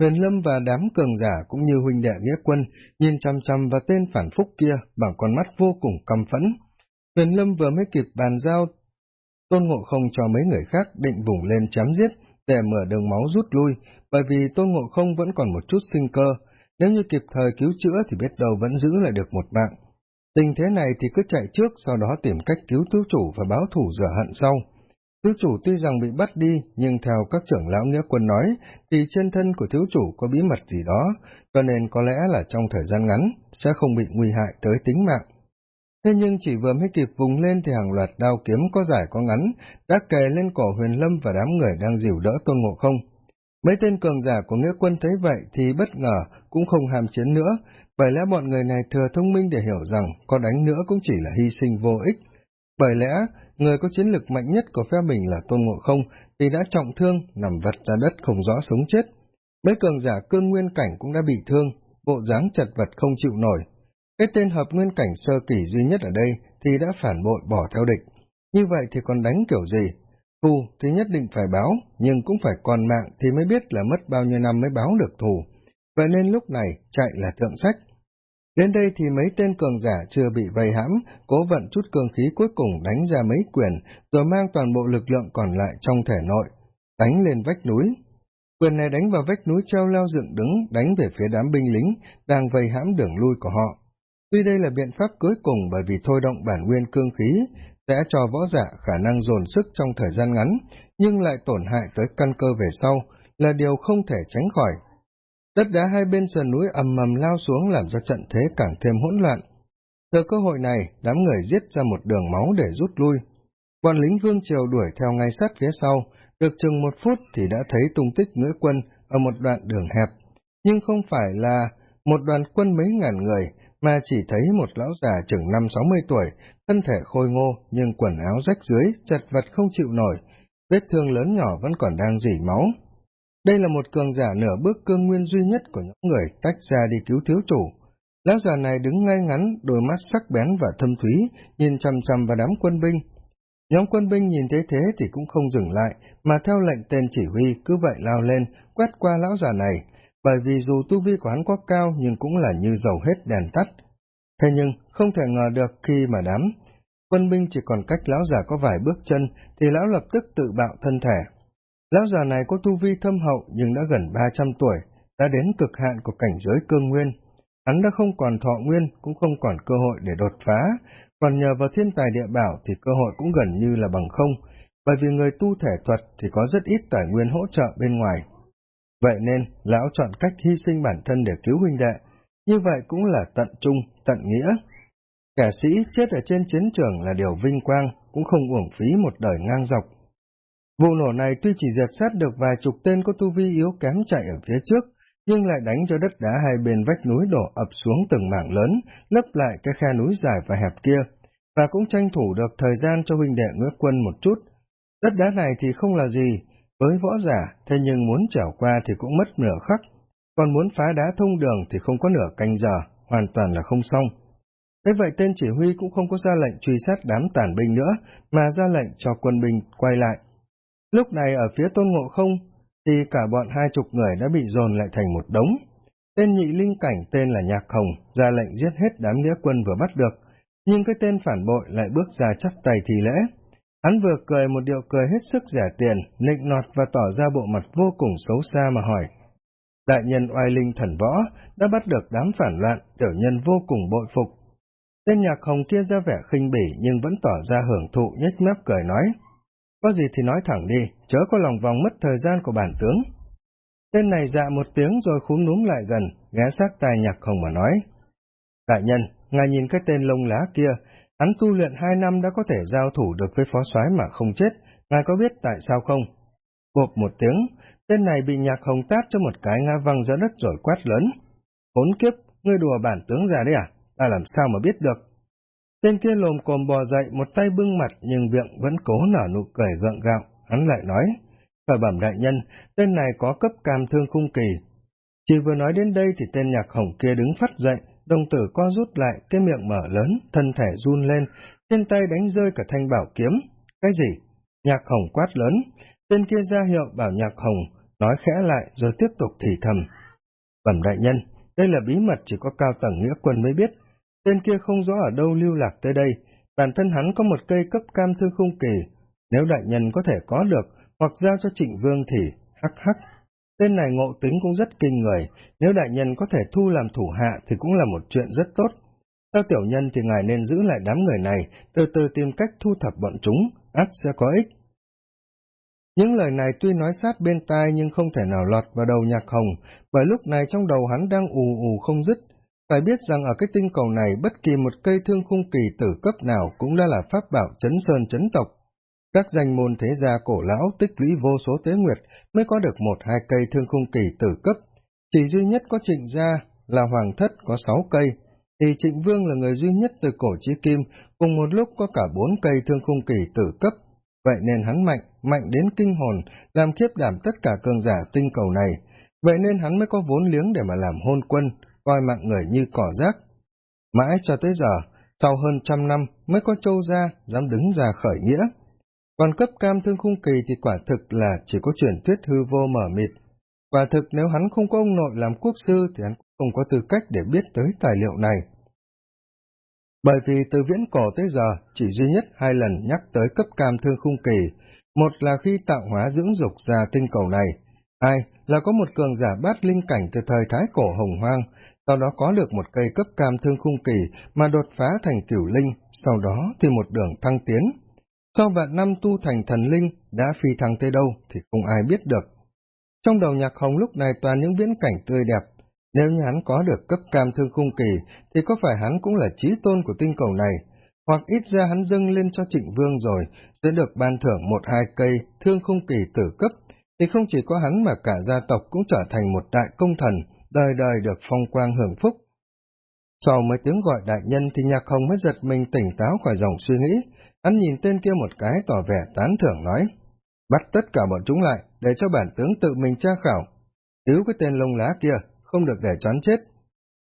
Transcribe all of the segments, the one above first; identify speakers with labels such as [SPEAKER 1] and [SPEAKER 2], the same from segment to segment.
[SPEAKER 1] Huyền Lâm và đám cường giả cũng như huynh đệ nghĩa quân, nhìn chăm chăm vào tên phản phúc kia bằng con mắt vô cùng căm phẫn. Huyền Lâm vừa mới kịp bàn giao Tôn Ngộ Không cho mấy người khác định vùng lên chém giết để mở đường máu rút lui, bởi vì Tôn Ngộ Không vẫn còn một chút sinh cơ, nếu như kịp thời cứu chữa thì biết đâu vẫn giữ lại được một mạng. Tình thế này thì cứ chạy trước, sau đó tìm cách cứu thiếu chủ và báo thủ rửa hận sau. Thiếu chủ tuy rằng bị bắt đi, nhưng theo các trưởng lão nghĩa quân nói, thì trên thân của thiếu chủ có bí mật gì đó, cho nên có lẽ là trong thời gian ngắn, sẽ không bị nguy hại tới tính mạng. Thế nhưng chỉ vừa mới kịp vùng lên thì hàng loạt đao kiếm có dài có ngắn, đã kề lên cổ huyền lâm và đám người đang dìu đỡ tôn ngộ không. Mấy tên cường giả của nghĩa quân thấy vậy thì bất ngờ, cũng không hàm chiến nữa, bởi lẽ bọn người này thừa thông minh để hiểu rằng có đánh nữa cũng chỉ là hy sinh vô ích. Bởi lẽ, người có chiến lực mạnh nhất của phe mình là Tôn Ngộ Không thì đã trọng thương, nằm vật ra đất không rõ sống chết. Mấy cường giả cương nguyên cảnh cũng đã bị thương, bộ dáng chật vật không chịu nổi. Cái tên hợp nguyên cảnh sơ kỳ duy nhất ở đây thì đã phản bội bỏ theo địch. Như vậy thì còn đánh kiểu gì? Thù thì nhất định phải báo, nhưng cũng phải còn mạng thì mới biết là mất bao nhiêu năm mới báo được thù. Vậy nên lúc này chạy là thượng sách. Đến đây thì mấy tên cường giả chưa bị vây hãm, cố vận chút cường khí cuối cùng đánh ra mấy quyền, rồi mang toàn bộ lực lượng còn lại trong thể nội, đánh lên vách núi. Quyền này đánh vào vách núi treo leo dựng đứng, đánh về phía đám binh lính, đang vây hãm đường lui của họ. Tuy đây là biện pháp cuối cùng bởi vì thôi động bản nguyên cương khí, sẽ cho võ giả khả năng dồn sức trong thời gian ngắn, nhưng lại tổn hại tới căn cơ về sau, là điều không thể tránh khỏi. Đất đá hai bên sườn núi ầm ầm lao xuống làm cho trận thế càng thêm hỗn loạn. Từ cơ hội này, đám người giết ra một đường máu để rút lui. Bọn lính vương triều đuổi theo ngay sát phía sau, được chừng một phút thì đã thấy tung tích ngữ quân ở một đoạn đường hẹp. Nhưng không phải là một đoàn quân mấy ngàn người, mà chỉ thấy một lão già chừng năm sáu mươi tuổi, thân thể khôi ngô nhưng quần áo rách dưới, chật vật không chịu nổi, vết thương lớn nhỏ vẫn còn đang dỉ máu. Đây là một cường giả nửa bước cương nguyên duy nhất của những người tách ra đi cứu thiếu chủ. Lão già này đứng ngay ngắn, đôi mắt sắc bén và thâm thúy, nhìn chằm chằm vào đám quân binh. Nhóm quân binh nhìn thấy thế thì cũng không dừng lại, mà theo lệnh tên chỉ huy cứ vậy lao lên, quét qua lão già này, bởi vì dù tu vi của hắn quá cao nhưng cũng là như dầu hết đèn tắt. Thế nhưng, không thể ngờ được khi mà đám quân binh chỉ còn cách lão già có vài bước chân thì lão lập tức tự bạo thân thể. Lão già này có tu vi thâm hậu nhưng đã gần 300 tuổi, đã đến cực hạn của cảnh giới cương nguyên. Hắn đã không còn thọ nguyên, cũng không còn cơ hội để đột phá, còn nhờ vào thiên tài địa bảo thì cơ hội cũng gần như là bằng không, bởi vì người tu thể thuật thì có rất ít tài nguyên hỗ trợ bên ngoài. Vậy nên, lão chọn cách hy sinh bản thân để cứu huynh đệ, như vậy cũng là tận trung, tận nghĩa. Kẻ sĩ chết ở trên chiến trường là điều vinh quang, cũng không uổng phí một đời ngang dọc. Vụ nổ này tuy chỉ diệt sát được vài chục tên có tu vi yếu kém chạy ở phía trước, nhưng lại đánh cho đất đá hai bên vách núi đổ ập xuống từng mảng lớn, lấp lại cái khe núi dài và hẹp kia, và cũng tranh thủ được thời gian cho huynh đệ ngưỡng quân một chút. Đất đá này thì không là gì, với võ giả, thế nhưng muốn trèo qua thì cũng mất nửa khắc, còn muốn phá đá thông đường thì không có nửa canh giờ, hoàn toàn là không xong. Thế vậy tên chỉ huy cũng không có ra lệnh truy sát đám tàn binh nữa, mà ra lệnh cho quân binh quay lại. Lúc này ở phía tôn ngộ không, thì cả bọn hai chục người đã bị dồn lại thành một đống. Tên nhị linh cảnh tên là Nhạc Hồng ra lệnh giết hết đám nghĩa quân vừa bắt được, nhưng cái tên phản bội lại bước ra chắp tay thì lễ. Hắn vừa cười một điệu cười hết sức rẻ tiền, nịnh nọt và tỏ ra bộ mặt vô cùng xấu xa mà hỏi. Đại nhân oai linh thần võ đã bắt được đám phản loạn, tiểu nhân vô cùng bội phục. Tên nhạc hồng kia ra vẻ khinh bỉ nhưng vẫn tỏ ra hưởng thụ nhếch mép cười nói. Có gì thì nói thẳng đi, chớ có lòng vòng mất thời gian của bản tướng. Tên này dạ một tiếng rồi khúm núm lại gần, ghé sát tai nhạc hồng mà nói. Đại nhân, ngài nhìn cái tên lông lá kia, hắn tu luyện hai năm đã có thể giao thủ được với phó soái mà không chết, ngài có biết tại sao không? Bộp một tiếng, tên này bị nhạc hồng tát cho một cái ngã văng ra đất rồi quát lớn. Hốn kiếp, ngươi đùa bản tướng già đấy à? Ta làm sao mà biết được? Tên kia lồm cồm bò dậy, một tay bưng mặt nhưng miệng vẫn cố nở nụ cười gượng gạo. Hắn lại nói, “Phải bẩm đại nhân, tên này có cấp cam thương khung kỳ. Chỉ vừa nói đến đây thì tên nhạc hồng kia đứng phát dậy, đồng tử co rút lại, cái miệng mở lớn, thân thể run lên, trên tay đánh rơi cả thanh bảo kiếm. Cái gì? Nhạc hồng quát lớn, tên kia ra hiệu bảo nhạc hồng, nói khẽ lại rồi tiếp tục thì thầm. Bẩm đại nhân, đây là bí mật chỉ có cao tầng nghĩa quân mới biết. Tên kia không rõ ở đâu lưu lạc tới đây, bản thân hắn có một cây cấp cam thương khung kỳ. Nếu đại nhân có thể có được, hoặc giao cho trịnh vương thì, hắc hắc. Tên này ngộ tính cũng rất kinh người, nếu đại nhân có thể thu làm thủ hạ thì cũng là một chuyện rất tốt. Theo tiểu nhân thì ngài nên giữ lại đám người này, từ từ tìm cách thu thập bọn chúng, ắt sẽ có ích. Những lời này tuy nói sát bên tai nhưng không thể nào lọt vào đầu nhạc hồng, bởi lúc này trong đầu hắn đang ù ù không dứt. Phải biết rằng ở cái tinh cầu này bất kỳ một cây thương khung kỳ tử cấp nào cũng đã là pháp bảo chấn sơn chấn tộc. Các danh môn thế gia cổ lão tích lũy vô số tế nguyệt mới có được một hai cây thương khung kỳ tử cấp. Chỉ duy nhất có trịnh gia là hoàng thất có sáu cây, thì trịnh vương là người duy nhất từ cổ chí kim cùng một lúc có cả bốn cây thương khung kỳ tử cấp vậy nên hắn mạnh, mạnh đến kinh hồn, làm khiếp đảm tất cả cường giả tinh cầu này, vậy nên hắn mới có vốn liếng để mà làm hôn quân, coi mạng người như cỏ rác. Mãi cho tới giờ, sau hơn trăm năm mới có châu gia dám đứng ra khởi nghĩa. Còn cấp cam thương khung kỳ thì quả thực là chỉ có truyền thuyết hư vô mở mịt. Quả thực nếu hắn không có ông nội làm quốc sư thì hắn không có tư cách để biết tới tài liệu này. Bởi vì từ viễn cổ tới giờ, chỉ duy nhất hai lần nhắc tới cấp cam thương khung kỳ, một là khi tạo hóa dưỡng dục ra tinh cầu này, hai là có một cường giả bát linh cảnh từ thời thái cổ hồng hoang, sau đó có được một cây cấp cam thương khung kỳ mà đột phá thành cửu linh, sau đó thì một đường thăng tiến. Sau vạn năm tu thành thần linh, đã phi thăng tới đâu thì không ai biết được. Trong đầu nhạc hồng lúc này toàn những viễn cảnh tươi đẹp, nếu như hắn có được cấp cam thương khung kỳ, thì có phải hắn cũng là trí tôn của tinh cầu này, hoặc ít ra hắn dâng lên cho trịnh vương rồi, sẽ được ban thưởng một hai cây thương khung kỳ tử cấp, thì không chỉ có hắn mà cả gia tộc cũng trở thành một đại công thần, đời đời được phong quang hưởng phúc. Sau mấy tiếng gọi đại nhân thì nhạc hồng mới giật mình tỉnh táo khỏi dòng suy nghĩ, hắn nhìn tên kia một cái tỏ vẻ tán thưởng nói, bắt tất cả bọn chúng lại, để cho bản tướng tự mình tra khảo, cứu cái tên lông lá kia, không được để choán chết.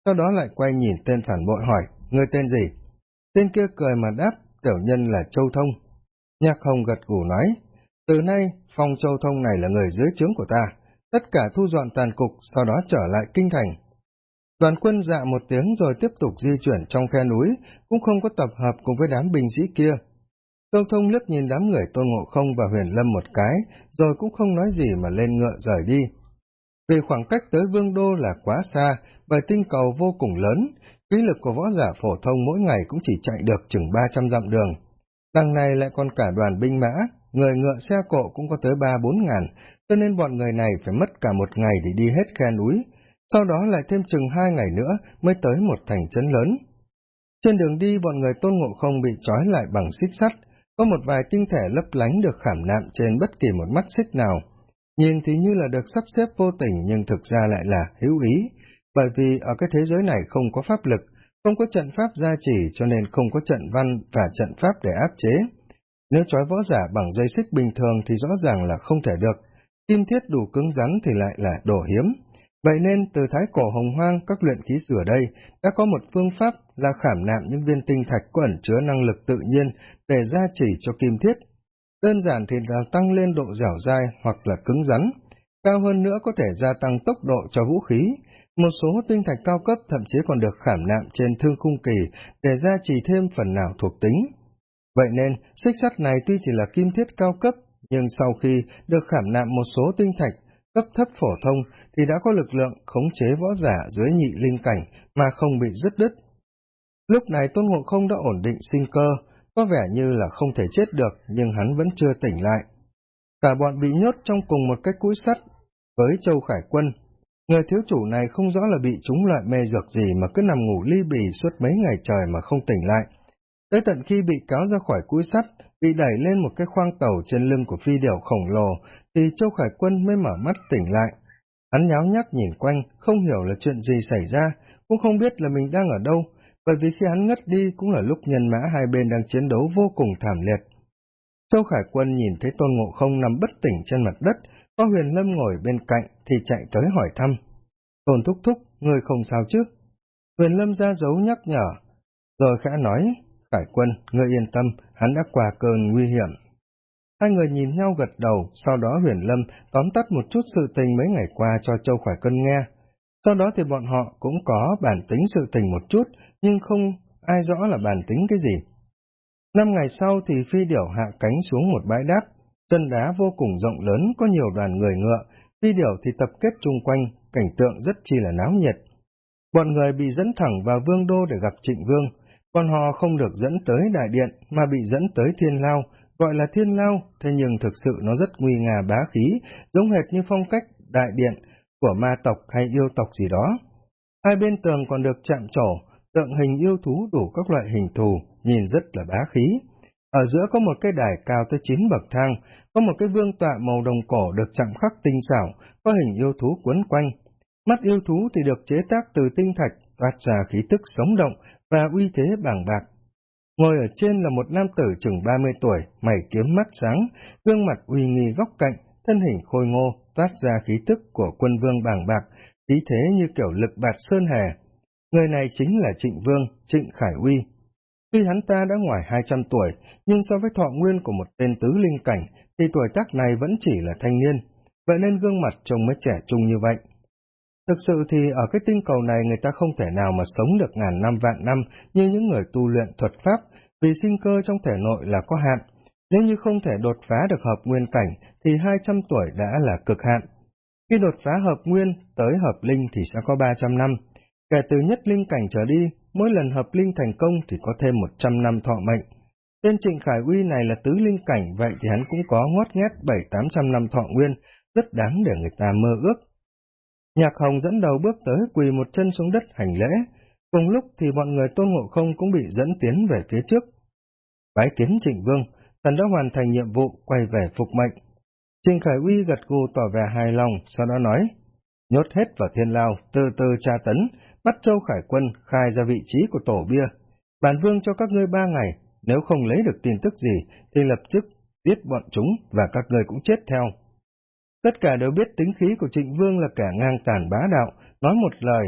[SPEAKER 1] Sau đó lại quay nhìn tên phản bội hỏi, người tên gì? Tên kia cười mà đáp, tiểu nhân là Châu Thông. Nhạc Hồng gật gù nói, từ nay, phong Châu Thông này là người dưới trướng của ta, tất cả thu dọn tàn cục, sau đó trở lại kinh thành. Đoàn quân dạ một tiếng rồi tiếp tục di chuyển trong khe núi, cũng không có tập hợp cùng với đám binh sĩ kia. Châu Thông liếc nhìn đám người tôn ngộ không và huyền lâm một cái, rồi cũng không nói gì mà lên ngựa rời đi vì khoảng cách tới vương đô là quá xa, bởi tinh cầu vô cùng lớn, khí lực của võ giả phổ thông mỗi ngày cũng chỉ chạy được chừng 300 dặm đường. Đằng này lại còn cả đoàn binh mã, người ngựa xe cộ cũng có tới 3-4 ngàn, cho nên bọn người này phải mất cả một ngày để đi hết khe núi, sau đó lại thêm chừng hai ngày nữa mới tới một thành trấn lớn. Trên đường đi bọn người tôn ngộ không bị trói lại bằng xích sắt, có một vài tinh thể lấp lánh được khảm nạm trên bất kỳ một mắt xích nào. Nhìn thì như là được sắp xếp vô tình nhưng thực ra lại là hữu ý, bởi vì ở cái thế giới này không có pháp lực, không có trận pháp gia trì cho nên không có trận văn và trận pháp để áp chế. Nếu trói võ giả bằng dây xích bình thường thì rõ ràng là không thể được, kim thiết đủ cứng rắn thì lại là đồ hiếm. Vậy nên từ thái cổ hồng hoang các luyện khí sửa đây đã có một phương pháp là khảm nạm những viên tinh thạch có ẩn chứa năng lực tự nhiên để gia trì cho kim thiết Đơn giản thì là tăng lên độ dẻo dai hoặc là cứng rắn, cao hơn nữa có thể gia tăng tốc độ cho vũ khí. Một số tinh thạch cao cấp thậm chí còn được khảm nạm trên thương khung kỳ để gia trì thêm phần nào thuộc tính. Vậy nên, xích sắt này tuy chỉ là kim thiết cao cấp, nhưng sau khi được khảm nạm một số tinh thạch cấp thấp phổ thông thì đã có lực lượng khống chế võ giả dưới nhị linh cảnh mà không bị dứt đứt. Lúc này Tôn Ngộ Không đã ổn định sinh cơ, có vẻ như là không thể chết được, nhưng hắn vẫn chưa tỉnh lại. Cả bọn bị nhốt trong cùng một cái cúi sắt với Châu Khải Quân. Người thiếu chủ này không rõ là bị trúng loại mê dược gì mà cứ nằm ngủ ly bì suốt mấy ngày trời mà không tỉnh lại. Tới tận khi bị cáo ra khỏi cúi sắt, bị đẩy lên một cái khoang tàu trên lưng của phi điểu khổng lồ, thì Châu Khải Quân mới mở mắt tỉnh lại. Hắn nháo nhác nhìn quanh, không hiểu là chuyện gì xảy ra, cũng không biết là mình đang ở đâu, bởi vì khi hắn ngất đi cũng là lúc nhân mã hai bên đang chiến đấu vô cùng thảm liệt. Châu Khải Quân nhìn thấy Tôn Ngộ Không nằm bất tỉnh trên mặt đất, có huyền lâm ngồi bên cạnh thì chạy tới hỏi thăm. Tôn Thúc Thúc, người không sao chứ? Huyền lâm ra dấu nhắc nhở, rồi khẽ nói, cải Quân, ngươi yên tâm, hắn đã qua cơn nguy hiểm. Hai người nhìn nhau gật đầu, sau đó huyền lâm tóm tắt một chút sự tình mấy ngày qua cho Châu Khải Cân nghe. Sau đó thì bọn họ cũng có bản tính sự tình một chút, nhưng không ai rõ là bản tính cái gì. Năm ngày sau thì phi điểu hạ cánh xuống một bãi đáp, chân đá vô cùng rộng lớn có nhiều đoàn người ngựa, phi điểu thì tập kết chung quanh, cảnh tượng rất chi là náo nhiệt. Bọn người bị dẫn thẳng vào vương đô để gặp trịnh vương, con họ không được dẫn tới đại điện mà bị dẫn tới thiên lao, gọi là thiên lao, thế nhưng thực sự nó rất nguy nga bá khí, giống hệt như phong cách đại điện của ma tộc hay yêu tộc gì đó. Hai bên tường còn được chạm trổ, tượng hình yêu thú đủ các loại hình thù, nhìn rất là bá khí. Ở giữa có một cái đài cao tới chín bậc thang, có một cái vương tọa màu đồng cổ được chạm khắc tinh xảo, có hình yêu thú quấn quanh. Mắt yêu thú thì được chế tác từ tinh thạch, toát ra khí tức sống động và uy thế bàng bạc. Ngồi ở trên là một nam tử chừng 30 tuổi, mày kiếm mắt sáng, gương mặt uy nghi góc cạnh, thân hình khôi ngô, toát ra khí tức của quân vương bàng bạc, khí thế như kiểu lực bạt sơn hè Người này chính là Trịnh Vương, Trịnh Khải Uy. Tuy hắn ta đã ngoài 200 tuổi, nhưng so với thọ nguyên của một tên tứ linh cảnh, thì tuổi tác này vẫn chỉ là thanh niên, vậy nên gương mặt trông mới trẻ trung như vậy. Thực sự thì ở cái tinh cầu này người ta không thể nào mà sống được ngàn năm vạn năm như những người tu luyện thuật pháp, vì sinh cơ trong thể nội là có hạn. Nếu như không thể đột phá được hợp nguyên cảnh, thì 200 tuổi đã là cực hạn. Khi đột phá hợp nguyên tới hợp linh thì sẽ có 300 năm. Kể từ nhất linh cảnh trở đi, mỗi lần hợp linh thành công thì có thêm 100 năm thọ mệnh. Tên Trịnh Khải Uy này là tứ linh cảnh, vậy thì hắn cũng có ngót nghét 7-800 năm thọ nguyên, rất đáng để người ta mơ ước. Nhạc Hồng dẫn đầu bước tới quỳ một chân xuống đất hành lễ, cùng lúc thì bọn người tôn ngộ không cũng bị dẫn tiến về phía trước. Bái kiến Trịnh Vương, thần đã hoàn thành nhiệm vụ quay về phục mệnh. Trịnh Khải Uy gật gù tỏ vẻ hài lòng, sau đó nói, nhốt hết vào thiên lao, từ từ tra tấn, bắt châu Khải Quân khai ra vị trí của tổ bia. Bản vương cho các ngươi ba ngày, nếu không lấy được tin tức gì, thì lập tức giết bọn chúng và các ngươi cũng chết theo. Tất cả đều biết tính khí của trịnh vương là cả ngang tàn bá đạo, nói một lời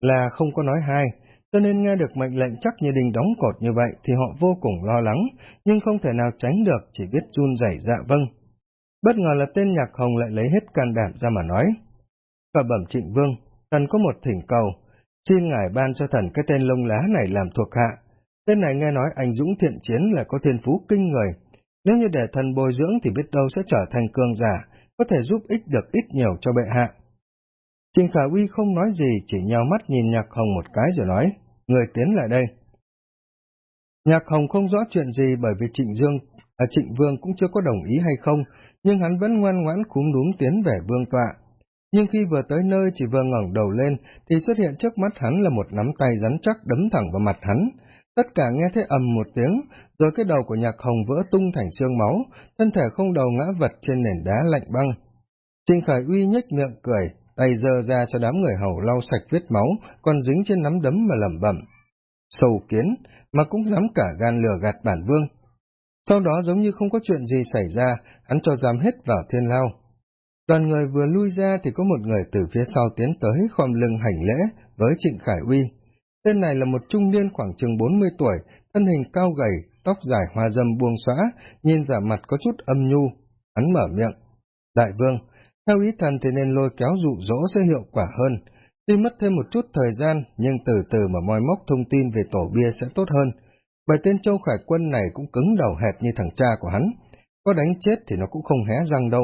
[SPEAKER 1] là không có nói hai, cho nên nghe được mệnh lệnh chắc như đình đóng cột như vậy thì họ vô cùng lo lắng, nhưng không thể nào tránh được, chỉ biết run rẩy dạ vâng. Bất ngờ là tên nhạc hồng lại lấy hết can đảm ra mà nói. Và bẩm trịnh vương, thần có một thỉnh cầu, xin ngài ban cho thần cái tên lông lá này làm thuộc hạ. Tên này nghe nói anh Dũng thiện chiến là có thiên phú kinh người. Nếu như để thần bồi dưỡng thì biết đâu sẽ trở thành cường giả, có thể giúp ích được ít nhiều cho bệ hạ. Trình Khả Uy không nói gì, chỉ nhào mắt nhìn Nhạc Hồng một cái rồi nói, người tiến lại đây. Nhạc Hồng không rõ chuyện gì bởi vì Trịnh Dương, à, Trịnh Vương cũng chưa có đồng ý hay không, nhưng hắn vẫn ngoan ngoãn cúm đúng tiến về vương tọa. Nhưng khi vừa tới nơi chỉ vừa ngẩng đầu lên, thì xuất hiện trước mắt hắn là một nắm tay rắn chắc đấm thẳng vào mặt hắn. Tất cả nghe thấy ầm một tiếng, rồi cái đầu của nhạc hồng vỡ tung thành xương máu, thân thể không đầu ngã vật trên nền đá lạnh băng. Trình Khải Uy nhếch miệng cười, tay giơ ra cho đám người hầu lau sạch vết máu, còn dính trên nắm đấm mà lẩm bẩm. Sầu kiến, mà cũng dám cả gan lừa gạt bản vương. Sau đó giống như không có chuyện gì xảy ra, hắn cho dám hết vào thiên lao. Đoàn người vừa lui ra thì có một người từ phía sau tiến tới khom lưng hành lễ với Trịnh Khải Uy. Tên này là một trung niên khoảng chừng 40 tuổi, thân hình cao gầy, tóc dài hoa dâm buông xóa, nhìn giả mặt có chút âm nhu. Hắn mở miệng. Đại vương, theo ý thần thì nên lôi kéo dụ dỗ sẽ hiệu quả hơn. Tuy mất thêm một chút thời gian, nhưng từ từ mà moi móc thông tin về tổ bia sẽ tốt hơn. Bởi tên Châu Khải Quân này cũng cứng đầu hệt như thằng cha của hắn. Có đánh chết thì nó cũng không hé răng đâu.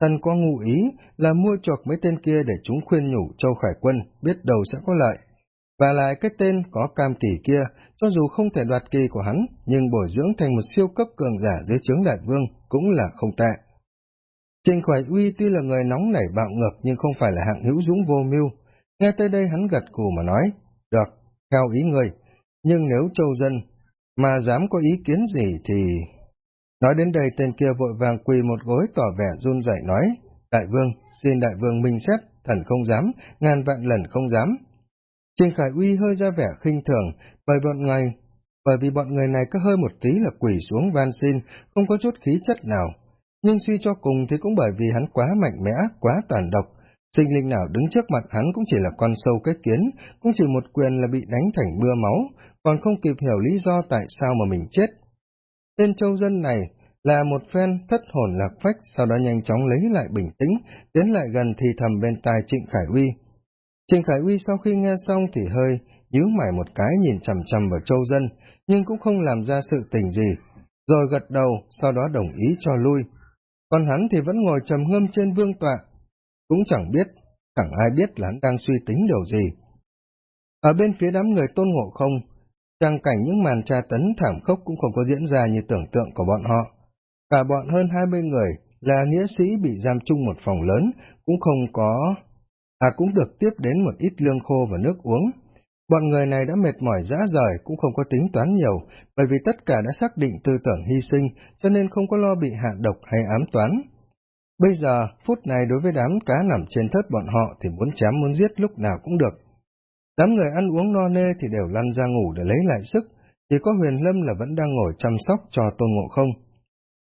[SPEAKER 1] Tần có ngụ ý là mua chuộc mấy tên kia để chúng khuyên nhủ Châu Khải Quân, biết đầu sẽ có lợi. Và lại cái tên có cam kỳ kia, cho dù không thể đoạt kỳ của hắn, nhưng bồi dưỡng thành một siêu cấp cường giả dưới trướng đại vương cũng là không tệ. Trình Khải Uy tuy là người nóng nảy bạo ngược nhưng không phải là hạng hữu dũng vô mưu. Nghe tới đây hắn gật cù mà nói, được, theo ý người, nhưng nếu châu dân mà dám có ý kiến gì thì... Nói đến đây tên kia vội vàng quỳ một gối tỏ vẻ run rẩy nói, Đại vương, xin đại vương minh xét, thần không dám, ngàn vạn lần không dám. Trình Khải Uy hơi ra vẻ khinh thường, bởi bọn người, bởi vì bọn người này có hơi một tí là quỷ xuống van xin, không có chút khí chất nào. Nhưng suy cho cùng thì cũng bởi vì hắn quá mạnh mẽ, quá toàn độc. Sinh linh nào đứng trước mặt hắn cũng chỉ là con sâu cái kiến, cũng chỉ một quyền là bị đánh thành mưa máu, còn không kịp hiểu lý do tại sao mà mình chết. Tên châu dân này là một phen thất hồn lạc phách, sau đó nhanh chóng lấy lại bình tĩnh, tiến lại gần thì thầm bên tai Trịnh Khải Uy. Trình Khải Uy sau khi nghe xong thì hơi nhíu mày một cái nhìn chằm chằm vào châu dân, nhưng cũng không làm ra sự tình gì, rồi gật đầu, sau đó đồng ý cho lui. Còn hắn thì vẫn ngồi trầm ngâm trên vương tọa, cũng chẳng biết, chẳng ai biết là hắn đang suy tính điều gì. Ở bên phía đám người tôn ngộ không, trang cảnh những màn tra tấn thảm khốc cũng không có diễn ra như tưởng tượng của bọn họ. Cả bọn hơn hai mươi người là nghĩa sĩ bị giam chung một phòng lớn, cũng không có... À cũng được tiếp đến một ít lương khô và nước uống. Bọn người này đã mệt mỏi dã rời cũng không có tính toán nhiều, bởi vì tất cả đã xác định tư tưởng hy sinh, cho nên không có lo bị hạ độc hay ám toán. Bây giờ, phút này đối với đám cá nằm trên thớt bọn họ thì muốn chém muốn giết lúc nào cũng được. Đám người ăn uống no nê thì đều lăn ra ngủ để lấy lại sức, chỉ có huyền lâm là vẫn đang ngồi chăm sóc cho tôn ngộ không.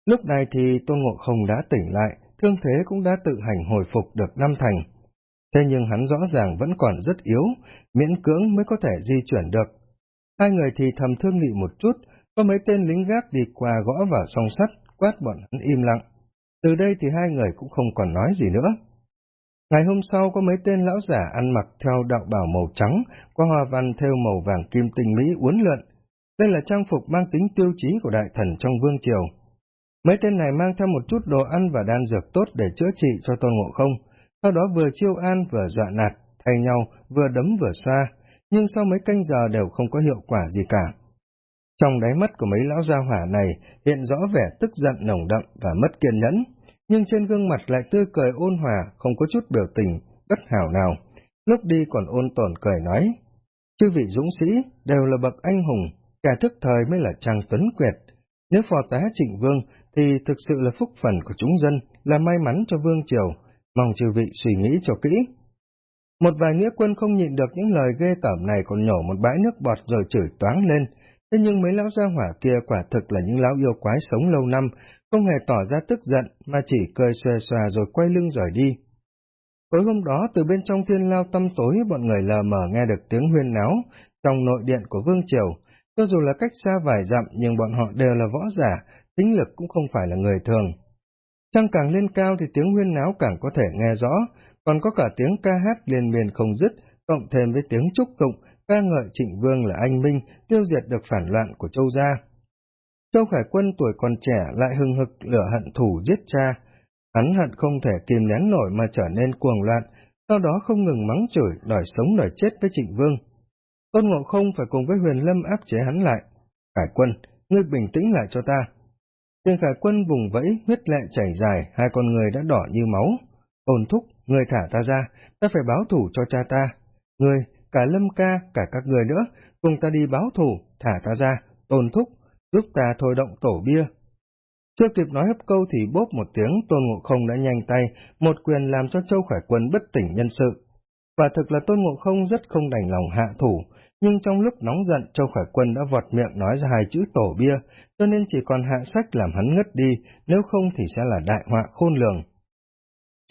[SPEAKER 1] Lúc này thì tôn ngộ không đã tỉnh lại, thương thế cũng đã tự hành hồi phục được năm thành. Thế nhưng hắn rõ ràng vẫn còn rất yếu, miễn cưỡng mới có thể di chuyển được. Hai người thì thầm thương nghị một chút, có mấy tên lính gác đi qua gõ vào song sắt, quát bọn hắn im lặng. Từ đây thì hai người cũng không còn nói gì nữa. Ngày hôm sau có mấy tên lão giả ăn mặc theo đạo bảo màu trắng, có hoa văn theo màu vàng kim tinh mỹ uốn lượn. Đây là trang phục mang tính tiêu chí của đại thần trong vương triều. Mấy tên này mang theo một chút đồ ăn và đan dược tốt để chữa trị cho tôn ngộ không, sau đó vừa chiêu an vừa dọa nạt, thay nhau, vừa đấm vừa xoa, nhưng sau mấy canh giờ đều không có hiệu quả gì cả. Trong đáy mắt của mấy lão gia hỏa này hiện rõ vẻ tức giận nồng đậm và mất kiên nhẫn, nhưng trên gương mặt lại tươi cười ôn hòa, không có chút biểu tình, bất hảo nào. Lúc đi còn ôn tồn cười nói, chư vị dũng sĩ đều là bậc anh hùng, cả thức thời mới là trang tuấn quyệt. Nếu phò tá trịnh vương thì thực sự là phúc phần của chúng dân, là may mắn cho vương triều, mong chư vị suy nghĩ cho kỹ. Một vài nghĩa quân không nhịn được những lời ghê tởm này còn nhổ một bãi nước bọt rồi chửi toáng lên, thế nhưng mấy lão gia hỏa kia quả thực là những lão yêu quái sống lâu năm, không hề tỏ ra tức giận mà chỉ cười xòe xòa rồi quay lưng rời đi. Tối hôm đó, từ bên trong thiên lao tâm tối, bọn người lờ mờ nghe được tiếng huyên náo trong nội điện của Vương Triều. Cho dù là cách xa vài dặm, nhưng bọn họ đều là võ giả, tính lực cũng không phải là người thường. Trăng càng lên cao thì tiếng huyên náo càng có thể nghe rõ, còn có cả tiếng ca hát liên miên không dứt, cộng thêm với tiếng trúc tụng, ca ngợi trịnh vương là anh minh, tiêu diệt được phản loạn của châu gia. Châu Khải Quân tuổi còn trẻ lại hừng hực lửa hận thủ giết cha. Hắn hận không thể kìm nén nổi mà trở nên cuồng loạn, sau đó không ngừng mắng chửi, đòi sống đòi chết với trịnh vương. Tôn Ngộ Không phải cùng với huyền lâm áp chế hắn lại. Khải Quân, ngươi bình tĩnh lại cho ta. Tiền Khải Quân vùng vẫy, huyết lệ chảy dài, hai con người đã đỏ như máu. Ôn thúc, người thả ta ra, ta phải báo thủ cho cha ta. Người, cả lâm ca, cả các người nữa, cùng ta đi báo thủ, thả ta ra, Ôn thúc, giúp ta thôi động tổ bia. Chưa kịp nói hấp câu thì bốp một tiếng Tôn Ngộ Không đã nhanh tay, một quyền làm cho Châu Khải Quân bất tỉnh nhân sự. Và thực là Tôn Ngộ Không rất không đành lòng hạ thủ, nhưng trong lúc nóng giận Châu Khải Quân đã vọt miệng nói ra hai chữ tổ bia, cho nên chỉ còn hạ sách làm hắn ngất đi, nếu không thì sẽ là đại họa khôn lường.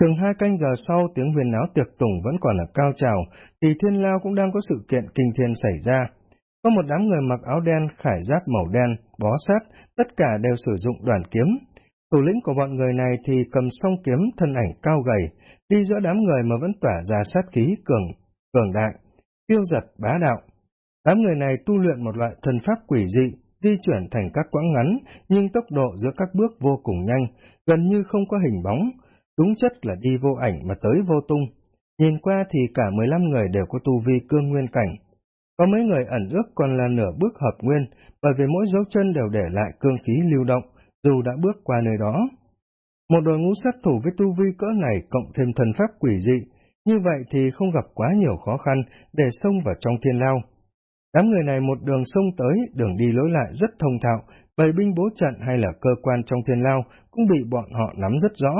[SPEAKER 1] Chừng hai canh giờ sau tiếng huyền náo tiệc tùng vẫn còn ở cao trào, thì thiên lao cũng đang có sự kiện kinh thiên xảy ra. Có một đám người mặc áo đen, khải giáp màu đen, bó sát, tất cả đều sử dụng đoàn kiếm. Thủ lĩnh của bọn người này thì cầm song kiếm thân ảnh cao gầy, đi giữa đám người mà vẫn tỏa ra sát khí cường, cường đại, tiêu giật bá đạo. Đám người này tu luyện một loại thần pháp quỷ dị, di chuyển thành các quãng ngắn, nhưng tốc độ giữa các bước vô cùng nhanh, gần như không có hình bóng, đúng chất là đi vô ảnh mà tới vô tung. Nhìn qua thì cả 15 người đều có tu vi cương nguyên cảnh, có mấy người ẩn ước còn là nửa bước hợp nguyên, bởi vì mỗi dấu chân đều để lại cương khí lưu động, dù đã bước qua nơi đó. Một đội ngũ sát thủ với tu vi cỡ này cộng thêm thần pháp quỷ dị, như vậy thì không gặp quá nhiều khó khăn để xông vào trong thiên lao. Đám người này một đường sông tới, đường đi lối lại rất thông thạo, bầy binh bố trận hay là cơ quan trong thiên lao cũng bị bọn họ nắm rất rõ.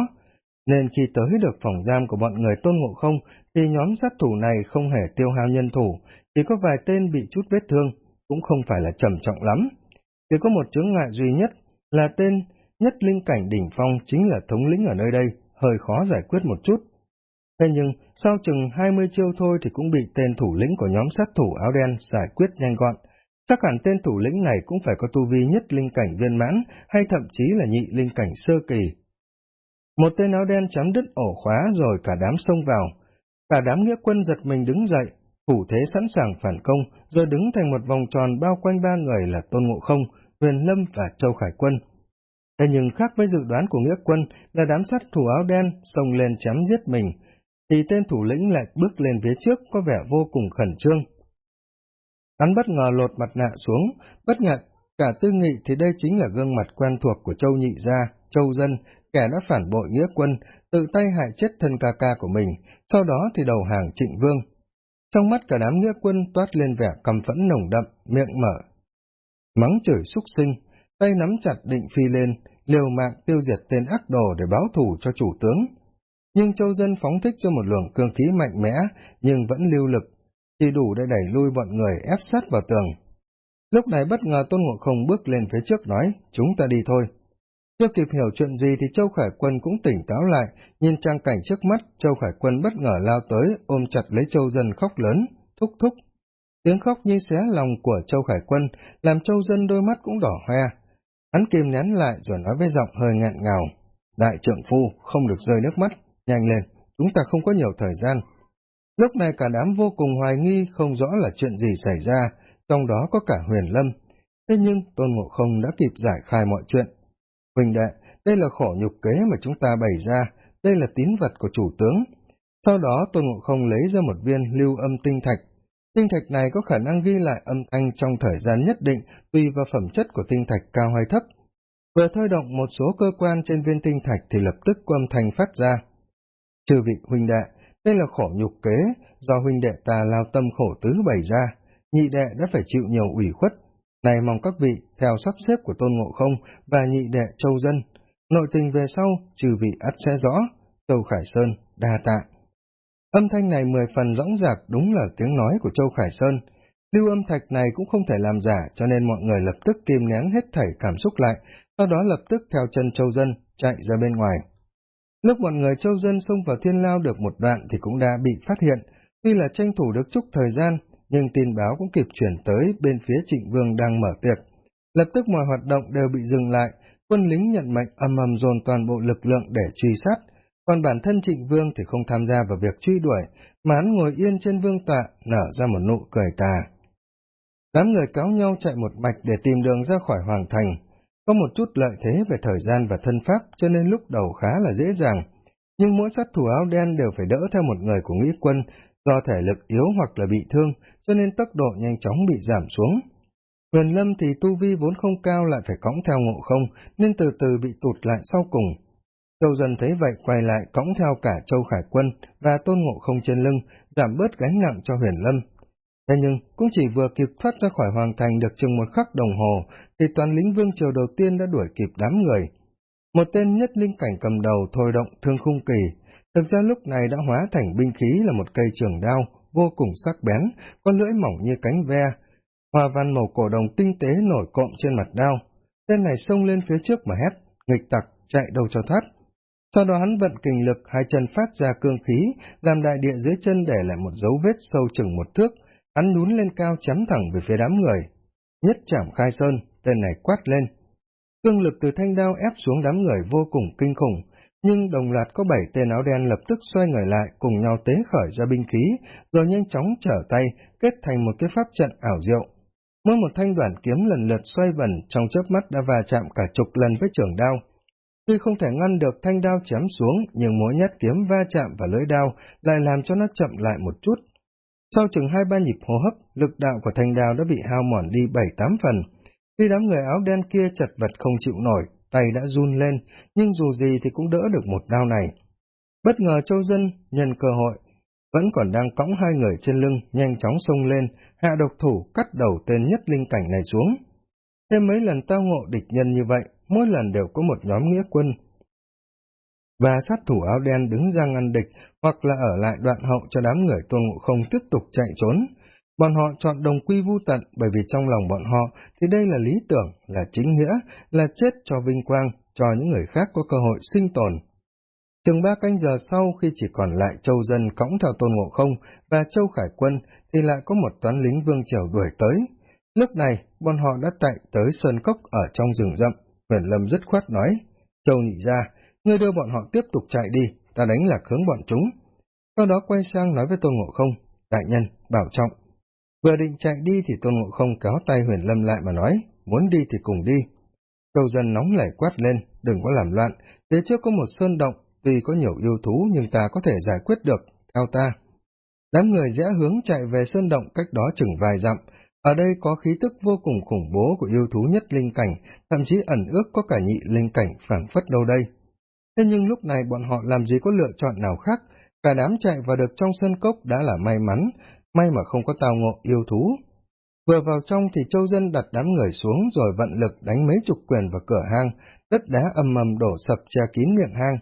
[SPEAKER 1] Nên khi tới được phòng giam của bọn người tôn ngộ không, thì nhóm sát thủ này không hề tiêu hao nhân thủ, chỉ có vài tên bị chút vết thương, cũng không phải là trầm trọng lắm. Chỉ có một chướng ngại duy nhất là tên nhất linh cảnh đỉnh phong chính là thống lĩnh ở nơi đây, hơi khó giải quyết một chút. Thế nhưng, sau chừng 20 chiêu thôi thì cũng bị tên thủ lĩnh của nhóm sát thủ áo đen giải quyết nhanh gọn. Chắc hẳn tên thủ lĩnh này cũng phải có tu vi nhất linh cảnh viên mãn, hay thậm chí là nhị linh cảnh sơ kỳ. Một tên áo đen chấm đứt ổ khóa rồi cả đám xông vào. Cả đám nghĩa quân giật mình đứng dậy, thủ thế sẵn sàng phản công, rồi đứng thành một vòng tròn bao quanh ba người là Tôn Ngộ Không, Huyền Lâm và Châu Khải Quân. Thế nhưng khác với dự đoán của nghĩa quân là đám sát thủ áo đen xông lên chém giết mình, thì tên thủ lĩnh lại bước lên phía trước có vẻ vô cùng khẩn trương. Hắn bất ngờ lột mặt nạ xuống, bất ngờ cả tư nghị thì đây chính là gương mặt quen thuộc của Châu Nhị Gia, Châu Dân, kẻ đã phản bội nghĩa quân, tự tay hại chết thân ca ca của mình, sau đó thì đầu hàng trịnh vương. Trong mắt cả đám nghĩa quân toát lên vẻ cầm phẫn nồng đậm, miệng mở. Mắng chửi xúc sinh, tay nắm chặt định phi lên, liều mạng tiêu diệt tên ác đồ để báo thù cho chủ tướng. Nhưng châu dân phóng thích cho một luồng cương khí mạnh mẽ, nhưng vẫn lưu lực, chỉ đủ để đẩy lui bọn người ép sát vào tường. Lúc này bất ngờ Tôn Ngộ Không bước lên phía trước nói, chúng ta đi thôi. Chưa kịp hiểu chuyện gì thì Châu Khải Quân cũng tỉnh táo lại, nhìn trang cảnh trước mắt, Châu Khải Quân bất ngờ lao tới, ôm chặt lấy Châu Dân khóc lớn, thúc thúc. Tiếng khóc như xé lòng của Châu Khải Quân, làm Châu Dân đôi mắt cũng đỏ hoe. Hắn kìm nén lại rồi nói với giọng hơi ngạn ngào, đại trượng phu, không được rơi nước mắt, nhanh lên, chúng ta không có nhiều thời gian. Lúc này cả đám vô cùng hoài nghi, không rõ là chuyện gì xảy ra, trong đó có cả huyền lâm. Thế nhưng Tôn Ngộ Không đã kịp giải khai mọi chuyện. Huỳnh đệ, đây là khổ nhục kế mà chúng ta bày ra, đây là tín vật của chủ tướng. Sau đó Tôn Ngộ Không lấy ra một viên lưu âm tinh thạch. Tinh thạch này có khả năng ghi lại âm thanh trong thời gian nhất định tùy vào phẩm chất của tinh thạch cao hay thấp. Vừa thôi động một số cơ quan trên viên tinh thạch thì lập tức âm thanh phát ra. Trừ vị huynh đệ, đây là khổ nhục kế do huynh đệ ta lao tâm khổ tứ bày ra, nhị đệ đã phải chịu nhiều ủy khuất, này mong các vị, theo sắp xếp của Tôn Ngộ Không và nhị đệ Châu Dân, nội tình về sau, trừ vị ắt sẽ rõ, Châu Khải Sơn, đa tạ. Âm thanh này mười phần rõng rạc đúng là tiếng nói của Châu Khải Sơn. Lưu âm thạch này cũng không thể làm giả, cho nên mọi người lập tức kìm nén hết thảy cảm xúc lại, sau đó lập tức theo chân Châu Dân, chạy ra bên ngoài. Lúc mọi người Châu Dân xông vào thiên lao được một đoạn thì cũng đã bị phát hiện, tuy là tranh thủ được chút thời gian, nhưng tin báo cũng kịp chuyển tới bên phía trịnh vương đang mở tiệc. Lập tức mọi hoạt động đều bị dừng lại, quân lính nhận mệnh âm ầm dồn toàn bộ lực lượng để truy sát, còn bản thân trịnh vương thì không tham gia vào việc truy đuổi, mà hắn ngồi yên trên vương tọa, nở ra một nụ cười tà. Đám người cáo nhau chạy một mạch để tìm đường ra khỏi hoàng thành. Có một chút lợi thế về thời gian và thân pháp cho nên lúc đầu khá là dễ dàng, nhưng mỗi sát thủ áo đen đều phải đỡ theo một người của nghĩa quân, do thể lực yếu hoặc là bị thương, cho nên tốc độ nhanh chóng bị giảm xuống. Huyền Lâm thì tu vi vốn không cao lại phải cõng theo ngộ không, nên từ từ bị tụt lại sau cùng. Châu dần thấy vậy quay lại cõng theo cả Châu Khải Quân và Tôn Ngộ Không trên lưng, giảm bớt gánh nặng cho Huyền Lâm. Thế nhưng, cũng chỉ vừa kịp thoát ra khỏi hoàng thành được chừng một khắc đồng hồ, thì toàn lính vương triều đầu tiên đã đuổi kịp đám người. Một tên nhất linh cảnh cầm đầu thôi động thương khung kỳ, thực ra lúc này đã hóa thành binh khí là một cây trường đao, vô cùng sắc bén, con lưỡi mỏng như cánh ve. Hoa văn màu cổ đồng tinh tế nổi cộm trên mặt đao. Tên này xông lên phía trước mà hét, nghịch tặc, chạy đầu cho thoát. Sau đó hắn vận kình lực, hai chân phát ra cương khí, làm đại địa dưới chân để lại một dấu vết sâu chừng một thước, hắn nhún lên cao chém thẳng về phía đám người. Nhất chạm khai sơn, tên này quát lên. Cương lực từ thanh đao ép xuống đám người vô cùng kinh khủng, nhưng đồng loạt có bảy tên áo đen lập tức xoay người lại cùng nhau tế khởi ra binh khí, rồi nhanh chóng trở tay, kết thành một cái pháp trận ảo diệu. Mỗi một thanh đoàn kiếm lần lượt xoay vần trong chớp mắt đã va chạm cả chục lần với trường đao. Tuy không thể ngăn được thanh đao chém xuống, nhưng mỗi nhát kiếm va chạm vào lưỡi đao lại làm cho nó chậm lại một chút. Sau chừng hai ba nhịp hô hấp, lực đạo của thanh đao đã bị hao mòn đi bảy tám phần. Khi đám người áo đen kia chật vật không chịu nổi, tay đã run lên, nhưng dù gì thì cũng đỡ được một đao này. Bất ngờ Châu Dân, nhân cơ hội, vẫn còn đang cõng hai người trên lưng, nhanh chóng xông lên, hạ độc thủ cắt đầu tên nhất linh cảnh này xuống. Thêm mấy lần tao ngộ địch nhân như vậy, mỗi lần đều có một nhóm nghĩa quân. Và sát thủ áo đen đứng ra ngăn địch, hoặc là ở lại đoạn hậu cho đám người tôn ngộ không tiếp tục chạy trốn. Bọn họ chọn đồng quy vu tận bởi vì trong lòng bọn họ thì đây là lý tưởng, là chính nghĩa, là chết cho vinh quang, cho những người khác có cơ hội sinh tồn. Từng ba canh giờ sau khi chỉ còn lại châu dân cõng theo tôn ngộ không và châu khải quân thì lại có một toán lính vương triều đuổi tới. Lúc này, bọn họ đã chạy tới sơn cốc ở trong rừng rậm, huyền lâm dứt khoát nói, Châu nhị ra, ngươi đưa bọn họ tiếp tục chạy đi, ta đánh lạc hướng bọn chúng. Sau đó quay sang nói với Tôn Ngộ Không, đại nhân, bảo trọng. Vừa định chạy đi thì Tôn Ngộ Không kéo tay huyền lâm lại mà nói, muốn đi thì cùng đi. Châu dân nóng lảy quát lên, đừng có làm loạn, phía trước có một sơn động, tuy có nhiều yêu thú nhưng ta có thể giải quyết được, theo ta. Đám người rẽ hướng chạy về sơn động cách đó chừng vài dặm, ở đây có khí tức vô cùng khủng bố của yêu thú nhất linh cảnh, thậm chí ẩn ước có cả nhị linh cảnh phản phất đâu đây. Thế nhưng lúc này bọn họ làm gì có lựa chọn nào khác, cả đám chạy vào được trong sân cốc đã là may mắn, may mà không có tàu ngộ yêu thú. Vừa vào trong thì châu dân đặt đám người xuống rồi vận lực đánh mấy chục quyền vào cửa hang, đất đá ầm ầm đổ sập che kín miệng hang.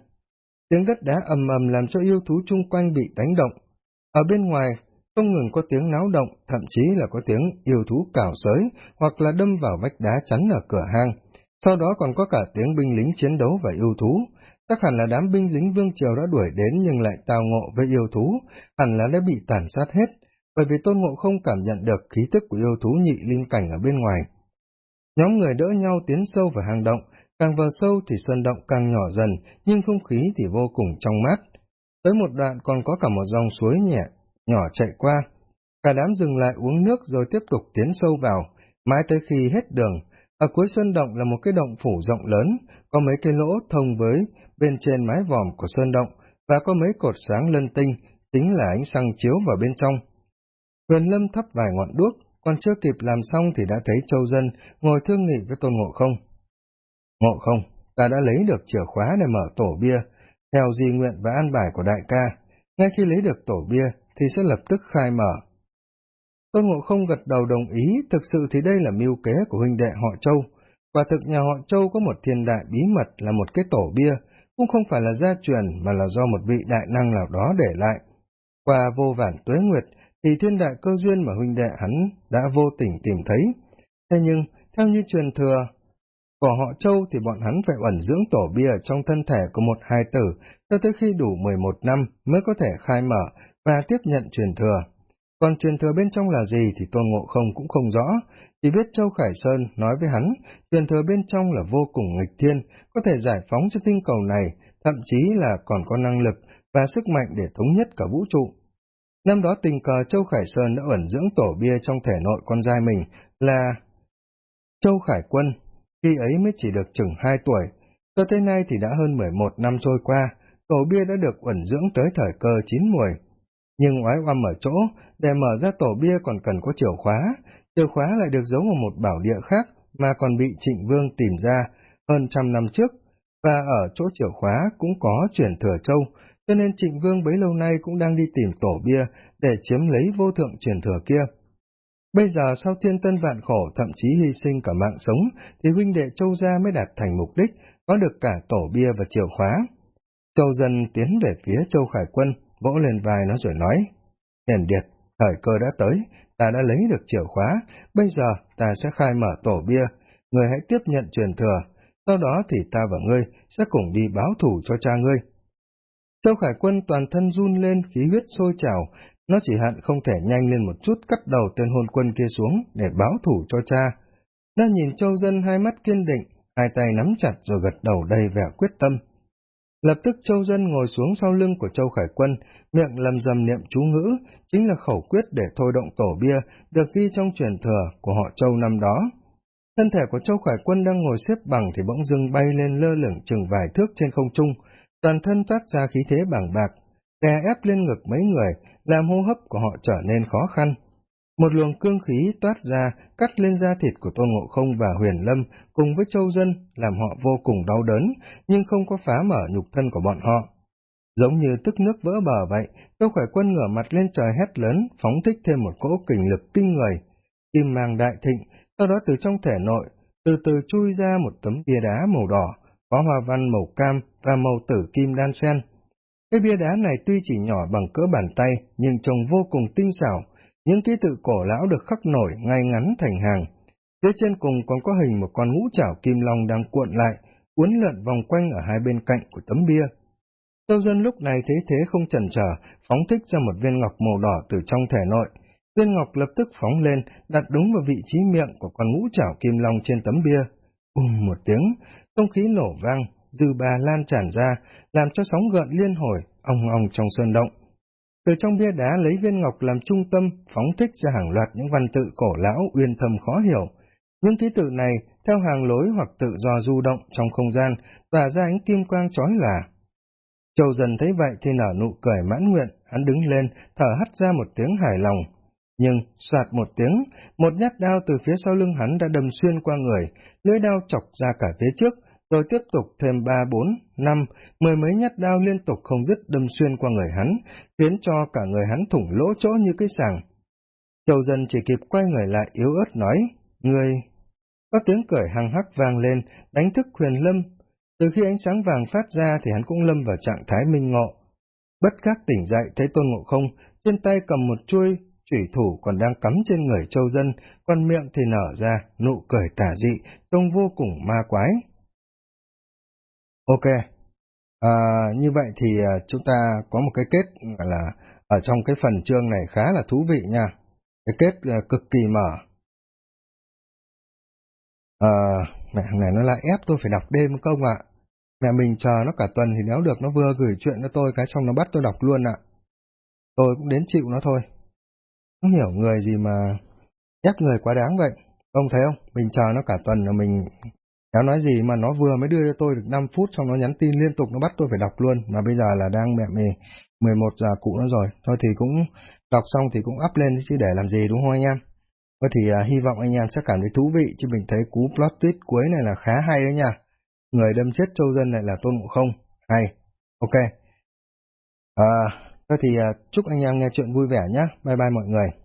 [SPEAKER 1] Tiếng đất đá ầm ầm làm cho yêu thú chung quanh bị đánh động. Ở bên ngoài, không ngừng có tiếng náo động, thậm chí là có tiếng yêu thú cào sới, hoặc là đâm vào vách đá chắn ở cửa hang. Sau đó còn có cả tiếng binh lính chiến đấu và yêu thú. Chắc hẳn là đám binh lính vương triều đã đuổi đến nhưng lại tào ngộ với yêu thú, hẳn là đã bị tàn sát hết, bởi vì tôn ngộ không cảm nhận được khí tức của yêu thú nhị linh cảnh ở bên ngoài. Nhóm người đỡ nhau tiến sâu vào hang động, càng vào sâu thì sơn động càng nhỏ dần, nhưng không khí thì vô cùng trong mát. Tới một đoạn còn có cả một dòng suối nhẹ, nhỏ chạy qua. Cả đám dừng lại uống nước rồi tiếp tục tiến sâu vào, mãi tới khi hết đường. Ở cuối sơn động là một cái động phủ rộng lớn, có mấy cái lỗ thông với bên trên mái vòm của sơn động, và có mấy cột sáng lân tinh, tính là ánh xăng chiếu vào bên trong. Huyền Lâm thắp vài ngọn đuốc, còn chưa kịp làm xong thì đã thấy Châu Dân ngồi thương nghị với Tôn Ngộ Không. Ngộ Không, ta đã lấy được chìa khóa để mở tổ bia, theo di nguyện và an bài của đại ca. Ngay khi lấy được tổ bia, thì sẽ lập tức khai mở. Tôn Ngộ Không gật đầu đồng ý, thực sự thì đây là mưu kế của huynh đệ họ Châu. Và thực nhà họ Châu có một thiên đại bí mật là một cái tổ bia, cũng không phải là gia truyền mà là do một vị đại năng nào đó để lại. Qua vô vản tuế nguyệt, thì thiên đại cơ duyên mà huynh đệ hắn đã vô tình tìm thấy. Thế nhưng, theo như truyền thừa của họ Châu thì bọn hắn phải ẩn dưỡng tổ bia trong thân thể của một hài tử cho tới khi đủ 11 năm mới có thể khai mở và tiếp nhận truyền thừa. Còn truyền thừa bên trong là gì thì Tôn Ngộ Không cũng không rõ, chỉ biết Châu Khải Sơn nói với hắn, truyền thừa bên trong là vô cùng nghịch thiên, có thể giải phóng cho tinh cầu này, thậm chí là còn có năng lực và sức mạnh để thống nhất cả vũ trụ. Năm đó tình cờ Châu Khải Sơn đã ẩn dưỡng tổ bia trong thể nội con trai mình là Châu Khải Quân, khi ấy mới chỉ được chừng 2 tuổi, cho tới nay thì đã hơn 11 năm trôi qua, tổ bia đã được ẩn dưỡng tới thời cơ chín mùi. Nhưng oái oăm ở chỗ, để mở ra tổ bia còn cần có chìa khóa, chìa khóa lại được giấu ở một bảo địa khác mà còn bị trịnh vương tìm ra hơn trăm năm trước, và ở chỗ chìa khóa cũng có chuyển thừa châu, cho nên trịnh vương bấy lâu nay cũng đang đi tìm tổ bia để chiếm lấy vô thượng truyền thừa kia. Bây giờ sau thiên tân vạn khổ thậm chí hy sinh cả mạng sống, thì huynh đệ châu gia mới đạt thành mục đích, có được cả tổ bia và chìa khóa. Châu dân tiến về phía châu khải quân, vỗ lên vai nó rồi nói, Hiền Điệt, thời cơ đã tới, ta đã lấy được chìa khóa, bây giờ ta sẽ khai mở tổ bia, người hãy tiếp nhận truyền thừa, sau đó thì ta và ngươi sẽ cùng đi báo thủ cho cha ngươi. Châu Khải Quân toàn thân run lên, khí huyết sôi trào, nó chỉ hạn không thể nhanh lên một chút cắt đầu tên hôn quân kia xuống để báo thủ cho cha. Nó nhìn Châu Dân hai mắt kiên định, hai tay nắm chặt rồi gật đầu đầy vẻ quyết tâm. Lập tức Châu Dân ngồi xuống sau lưng của Châu Khải Quân, miệng lầm dầm niệm chú ngữ, chính là khẩu quyết để thôi động tổ bia, được ghi trong truyền thừa của họ Châu năm đó. Thân thể của Châu Khải Quân đang ngồi xếp bằng thì bỗng dưng bay lên lơ lửng chừng vài thước trên không trung, toàn thân toát ra khí thế bảng bạc, đè ép lên ngực mấy người, làm hô hấp của họ trở nên khó khăn. Một luồng cương khí toát ra, cắt lên da thịt của Tôn Ngộ Không và Huyền Lâm cùng với Châu Dân, làm họ vô cùng đau đớn, nhưng không có phá mở nhục thân của bọn họ. Giống như tức nước vỡ bờ vậy, Tô Khải Quân ngửa mặt lên trời hét lớn, phóng thích thêm một cỗ kình lực kinh người. Kim mang đại thịnh, sau đó từ trong thể nội, từ từ chui ra một tấm bia đá màu đỏ, có hoa văn màu cam và màu tử kim đan sen. Cái bia đá này tuy chỉ nhỏ bằng cỡ bàn tay, nhưng trông vô cùng tinh xảo, những ký tự cổ lão được khắc nổi ngay ngắn thành hàng. Phía trên cùng còn có hình một con ngũ chảo kim long đang cuộn lại, uốn lượn vòng quanh ở hai bên cạnh của tấm bia. Tâu dân lúc này thấy thế không chần chờ, phóng thích ra một viên ngọc màu đỏ từ trong thể nội. Viên ngọc lập tức phóng lên, đặt đúng vào vị trí miệng của con ngũ chảo kim long trên tấm bia. Bùm một tiếng, không khí nổ vang, dư bà lan tràn ra, làm cho sóng gợn liên hồi, ong ong trong sơn động. Từ trong bia đá lấy viên ngọc làm trung tâm, phóng thích ra hàng loạt những văn tự cổ lão uyên thầm khó hiểu. Những ký tự này, theo hàng lối hoặc tự do du động trong không gian, tỏa ra ánh kim quang chói lòa. Châu dần thấy vậy thì nở nụ cười mãn nguyện, hắn đứng lên, thở hắt ra một tiếng hài lòng. Nhưng, soạt một tiếng, một nhát đao từ phía sau lưng hắn đã đâm xuyên qua người, lưỡi đao chọc ra cả phía trước, rồi tiếp tục thêm ba bốn, năm, mười mấy nhát đao liên tục không dứt đâm xuyên qua người hắn, khiến cho cả người hắn thủng lỗ chỗ như cái sàng. Châu dân chỉ kịp quay người lại yếu ớt nói, người... Có tiếng cười hăng hắc vang lên, đánh thức huyền lâm. Từ khi ánh sáng vàng phát ra thì hắn cũng lâm vào trạng thái minh ngộ. Bất giác tỉnh dậy thấy tôn ngộ không, trên tay cầm một chuôi, chủy thủ còn đang cắm trên người châu dân, còn miệng thì nở ra, nụ cười tả dị, trông vô cùng ma quái. Ok, à, như vậy thì à, chúng ta có một cái kết là ở trong cái phần chương này khá là thú vị nha. Cái kết là cực kỳ mở. À, mẹ này nó lại ép tôi phải đọc đêm công ạ. Mẹ mình chờ nó cả tuần thì nếu được nó vừa gửi chuyện cho tôi cái xong nó bắt tôi đọc luôn ạ. Tôi cũng đến chịu nó thôi. Không hiểu người gì mà ép người quá đáng vậy. Ông thấy không? Mình chờ nó cả tuần là mình nó nói gì mà nó vừa mới đưa cho tôi được 5 phút xong nó nhắn tin liên tục nó bắt tôi phải đọc luôn, mà bây giờ là đang mẹ mì 11 giờ cụ nó rồi. Thôi thì cũng đọc xong thì cũng up lên chứ để làm gì đúng không anh em? Thôi thì à, hy vọng anh em sẽ cảm thấy thú vị, chứ mình thấy cú plot twist cuối này là khá hay đấy nha. Người đâm chết châu dân này là Tôn Ngộ Không. Hay. Ok. À, thôi thì à, chúc anh em nghe chuyện vui vẻ nhé. Bye bye mọi người.